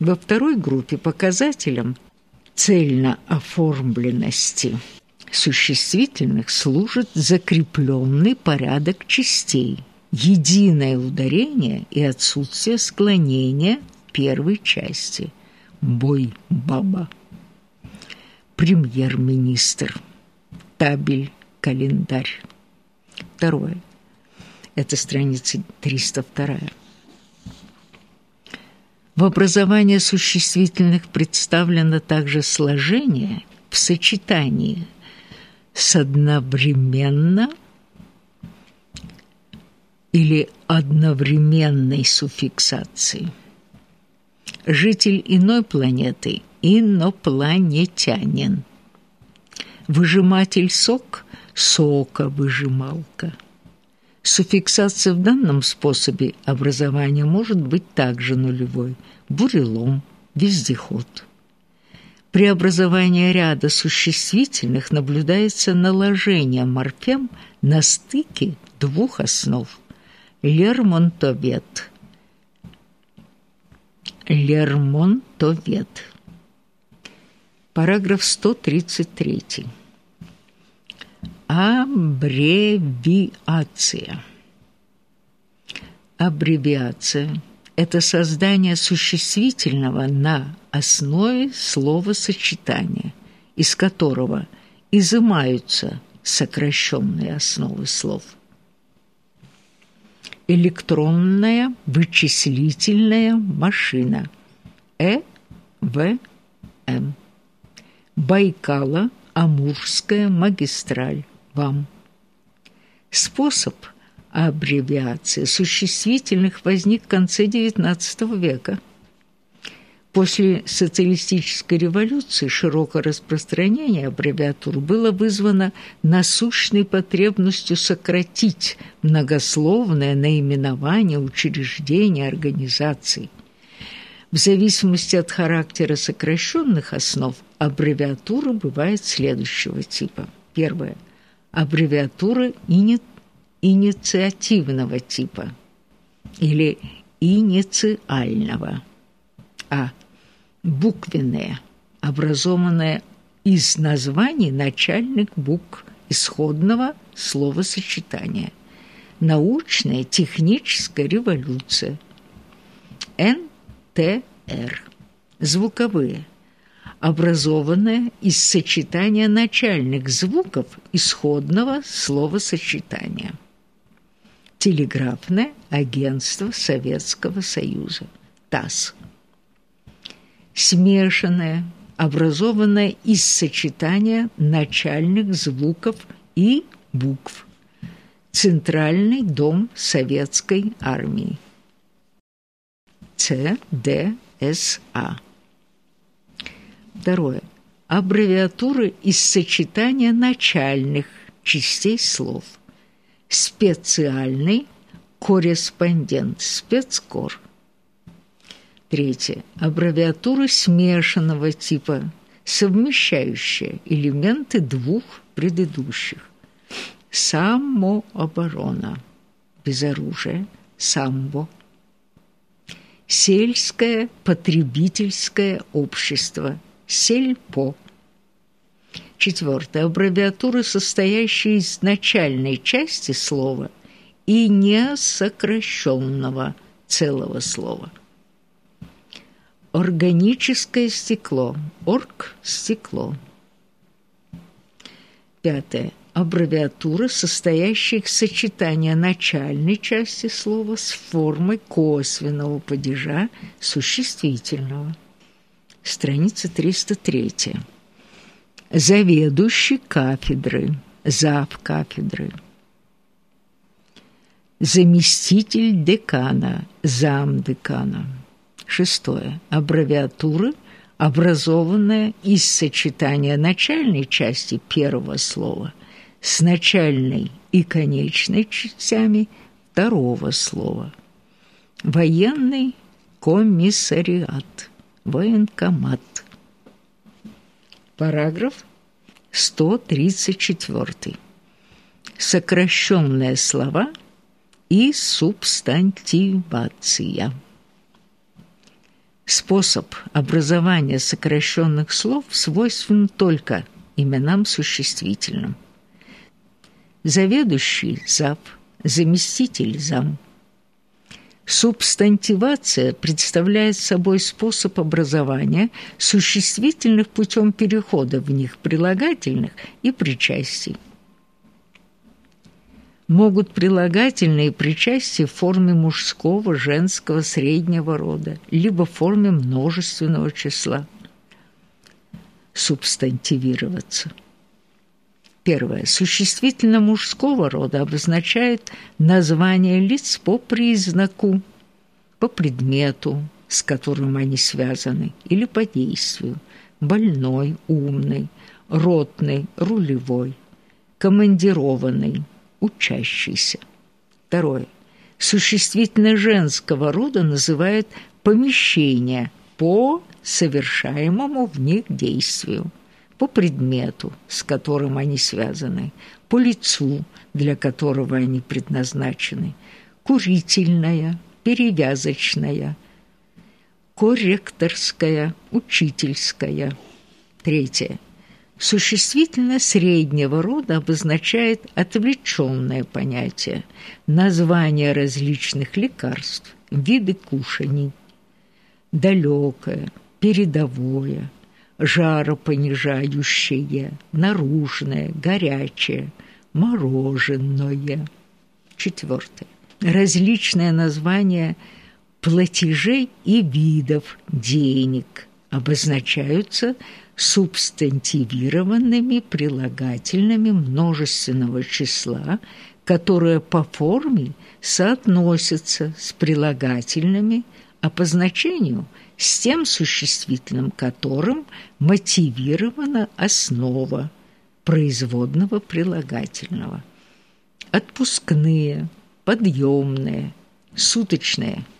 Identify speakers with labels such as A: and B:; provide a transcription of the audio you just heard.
A: Во второй группе показателям цельно оформленности существительных служит закрепленный порядок частей, единое ударение и отсутствие склонения первой части. Бой баба. Премьер-министр. Табель, календарь. Второе. Это страница 302. В образовании существительных представлено также сложение в сочетании с одновременно или одновременной суффиксацией. Житель иной планеты – инопланетянин. Выжиматель сок – соковыжималка. Суффиксация в данном способе образования может быть также нулевой – бурелом, вездеход. При образовании ряда существительных наблюдается наложение морфем на стыке двух основ – лермонтовед. Лермонтовед. Параграф 133. Аббревиация. Аббревиация – это создание существительного на основе словосочетания, из которого изымаются сокращенные основы слов. Электронная вычислительная машина ЭВМ. Байкало-Амурская магистраль вам. Способ аббревиации существительных возник в конце XIX века. После социалистической революции широкое распространение аббревиатур было вызвано насущной потребностью сократить многословное наименование учреждений, организаций. В зависимости от характера сокращенных основ аббревиатура бывает следующего типа. Первое – аббревиатуры ини инициативного типа или инициального. А. Буквенные, образованные из названий начальных букв исходного словосочетания. Научная техническая революция. НТР. Звуковые образованное из сочетания начальных звуков исходного словосочетания. Телеграфное агентство Советского Союза, ТАСС. Смешанное, образованное из сочетания начальных звуков и букв. Центральный дом Советской армии. ЦДСА. Второе. Аббревиатуры из сочетания начальных частей слов. Специальный корреспондент, спецкор. Третье. Аббревиатуры смешанного типа, совмещающие элементы двух предыдущих. Самооборона, без оружия, самбо. Сельское потребительское общество – сельпо. Четвертое. Аббревиатуры, состоящие из начальной части слова и несокращенного целого слова. Органическое стекло. Орг – стекло. Пятое. Аббревиатура, состоящая из сочетания начальной части слова с формой косвенного падежа существительного страница 303. Заведующий кафедры, зав кафедры. Заместитель декана, зам декана. Шестое. Аббревиатура, образованная из сочетания начальной части первого слова с начальной и конечной частями второго слова. Военный комиссариат военкомат. Параграф 134. Сокращенные слова и субстантивация. Способ образования сокращенных слов свойствен только именам существительным. Заведующий – зав, заместитель – зам. Субстантивация представляет собой способ образования существительных путем перехода в них прилагательных и причастий. Могут прилагательные причастия в форме мужского, женского, среднего рода, либо в форме множественного числа субстантивироваться. Первое. Существительно мужского рода обозначает название лиц по признаку, по предмету, с которым они связаны, или по действию. Больной, умный, ротный, рулевой, командированный, учащийся. Второе. Существительно женского рода называют помещение по совершаемому в них действию по предмету, с которым они связаны, по лицу, для которого они предназначены, курительная, перевязочная, корректорская, учительская. Третье. Существительное среднего рода обозначает отвлечённое понятие, название различных лекарств, виды кушаний, далёкое, передовое – жаропонижающее, наружное, горячее, мороженое. Четвертое. Различные названия платежей и видов денег обозначаются субстантивированными прилагательными множественного числа, которые по форме соотносятся с прилагательными, а по значению – с тем существительным, которым мотивирована основа производного прилагательного. Отпускные, подъемные, суточные –